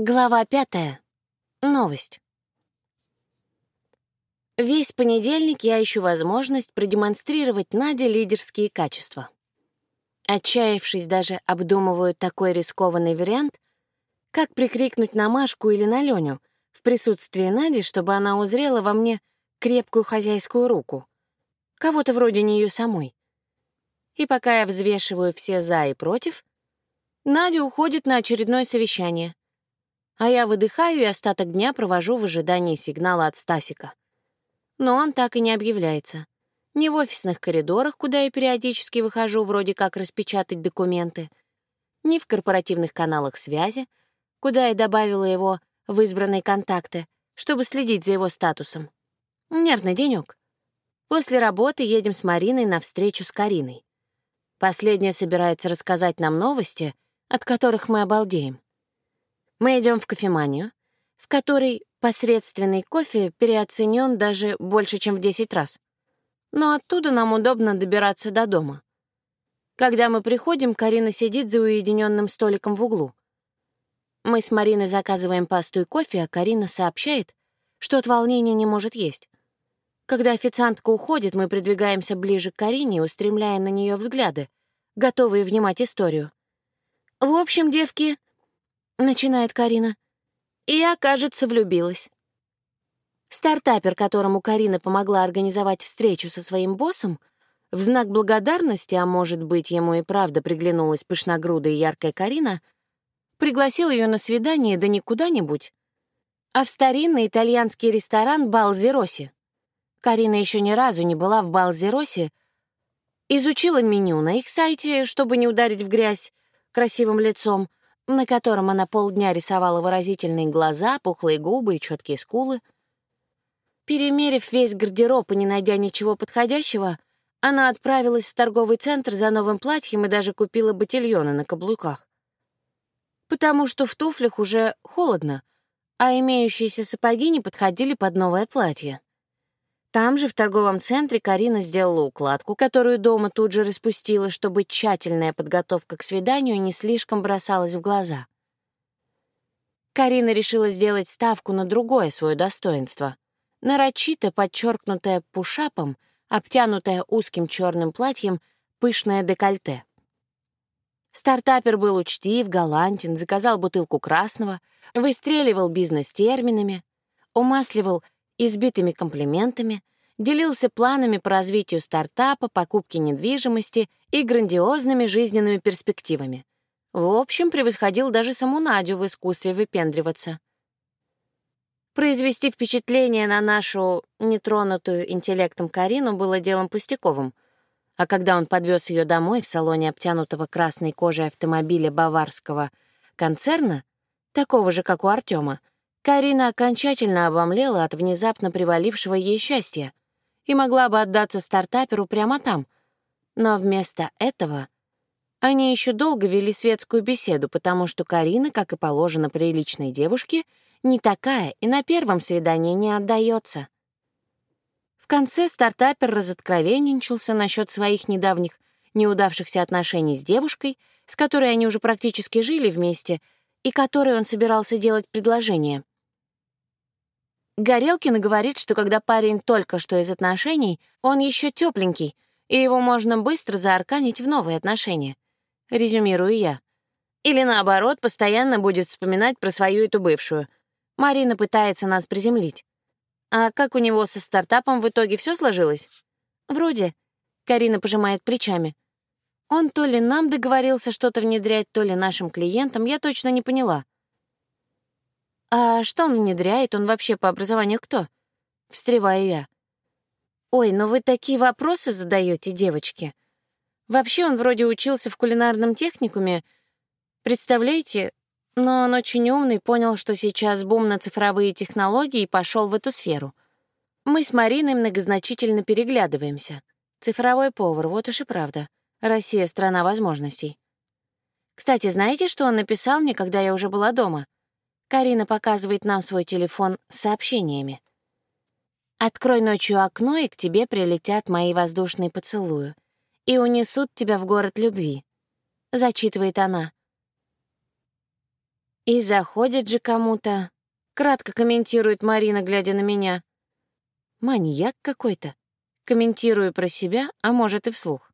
Глава пятая. Новость. Весь понедельник я ищу возможность продемонстрировать Наде лидерские качества. Отчаявшись, даже обдумываю такой рискованный вариант, как прикрикнуть на Машку или на Леню в присутствии Нади, чтобы она узрела во мне крепкую хозяйскую руку, кого-то вроде нее самой. И пока я взвешиваю все «за» и «против», Надя уходит на очередное совещание — а я выдыхаю и остаток дня провожу в ожидании сигнала от Стасика. Но он так и не объявляется. Ни в офисных коридорах, куда я периодически выхожу, вроде как распечатать документы, ни в корпоративных каналах связи, куда я добавила его в избранные контакты, чтобы следить за его статусом. Нервный денек. После работы едем с Мариной на встречу с Кариной. Последняя собирается рассказать нам новости, от которых мы обалдеем. Мы идем в кофеманию, в которой посредственный кофе переоценен даже больше, чем в 10 раз. Но оттуда нам удобно добираться до дома. Когда мы приходим, Карина сидит за уединенным столиком в углу. Мы с Мариной заказываем пасту и кофе, а Карина сообщает, что от волнения не может есть. Когда официантка уходит, мы придвигаемся ближе к Карине, устремляя на нее взгляды, готовые внимать историю. В общем, девки, — начинает Карина. Я, кажется, влюбилась. Стартапер, которому Карина помогла организовать встречу со своим боссом, в знак благодарности, а может быть, ему и правда приглянулась пышногрудая и яркая Карина, пригласил ее на свидание да не куда-нибудь, а в старинный итальянский ресторан Балзероси. Карина еще ни разу не была в Балзероси, изучила меню на их сайте, чтобы не ударить в грязь красивым лицом, на котором она полдня рисовала выразительные глаза, пухлые губы и четкие скулы. Перемерив весь гардероб и не найдя ничего подходящего, она отправилась в торговый центр за новым платьем и даже купила ботильоны на каблуках. Потому что в туфлях уже холодно, а имеющиеся сапоги не подходили под новое платье. Там же, в торговом центре, Карина сделала укладку, которую дома тут же распустила, чтобы тщательная подготовка к свиданию не слишком бросалась в глаза. Карина решила сделать ставку на другое свое достоинство. Нарочито подчеркнутое пушапом, обтянутое узким черным платьем, пышное декольте. Стартапер был учтив, галантен, заказал бутылку красного, выстреливал бизнес-терминами, умасливал избитыми комплиментами, делился планами по развитию стартапа, покупке недвижимости и грандиозными жизненными перспективами. В общем, превосходил даже саму Надю в искусстве выпендриваться. Произвести впечатление на нашу нетронутую интеллектом Карину было делом пустяковым, а когда он подвез ее домой в салоне обтянутого красной кожей автомобиля баварского концерна, такого же, как у Артема, Карина окончательно обомлела от внезапно привалившего ей счастья и могла бы отдаться стартаперу прямо там. Но вместо этого они еще долго вели светскую беседу, потому что Карина, как и положено приличной девушке, не такая и на первом свидании не отдается. В конце стартапер разоткровенничался насчет своих недавних неудавшихся отношений с девушкой, с которой они уже практически жили вместе, и которой он собирался делать предложение. Горелкина говорит, что когда парень только что из отношений, он еще тепленький, и его можно быстро заарканить в новые отношения. Резюмирую я. Или наоборот, постоянно будет вспоминать про свою эту бывшую. Марина пытается нас приземлить. А как у него со стартапом в итоге все сложилось? Вроде. Карина пожимает плечами. Он то ли нам договорился что-то внедрять, то ли нашим клиентам, я точно не поняла. «А что он внедряет? Он вообще по образованию кто?» Встреваю я. «Ой, ну вы такие вопросы задаете, девочки. Вообще он вроде учился в кулинарном техникуме. Представляете? Но он очень умный, понял, что сейчас бум на цифровые технологии и пошел в эту сферу. Мы с Мариной многозначительно переглядываемся. Цифровой повар, вот уж и правда. Россия — страна возможностей. Кстати, знаете, что он написал мне, когда я уже была дома?» Карина показывает нам свой телефон с сообщениями. «Открой ночью окно, и к тебе прилетят мои воздушные поцелуи и унесут тебя в город любви», — зачитывает она. И заходит же кому-то. Кратко комментирует Марина, глядя на меня. Маньяк какой-то. Комментирую про себя, а может и вслух.